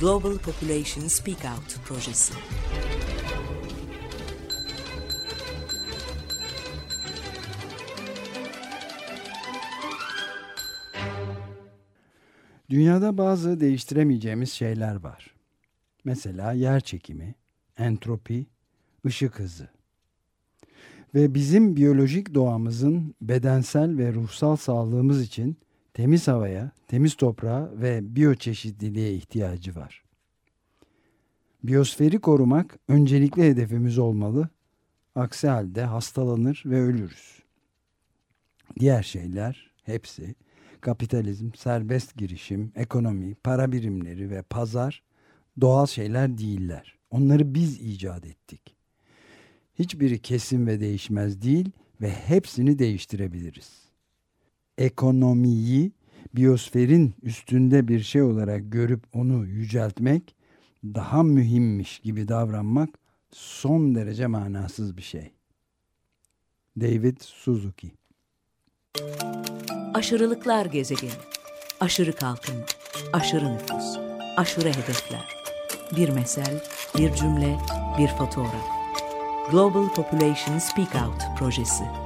Global Population Speak Out projesi. Dünyada bazı değiştiremeyeceğimiz şeyler var. Mesela yer çekimi, entropi, ışık hızı. Ve bizim biyolojik doğamızın bedensel ve ruhsal sağlığımız için temiz havaya, temiz toprağa ve biyoçeşitliliğe ihtiyacı var. Biyosferi korumak öncelikli hedefimiz olmalı. Aksi halde hastalanır ve ölürüz. Diğer şeyler hepsi kapitalizm, serbest girişim, ekonomi, para birimleri ve pazar doğal şeyler değiller. Onları biz icat ettik. Hiçbiri kesin ve değişmez değil ve hepsini değiştirebiliriz. Ekonomiyi biyosferin üstünde bir şey olarak görüp onu yüceltmek, daha mühimmiş gibi davranmak son derece manasız bir şey. David Suzuki Aşırılıklar gezegeni. Aşırı kalkınma, aşırı nüfus, aşırı hedefler. Bir mesel, bir cümle, bir fotoğraf. Global Population Speak Out projesi.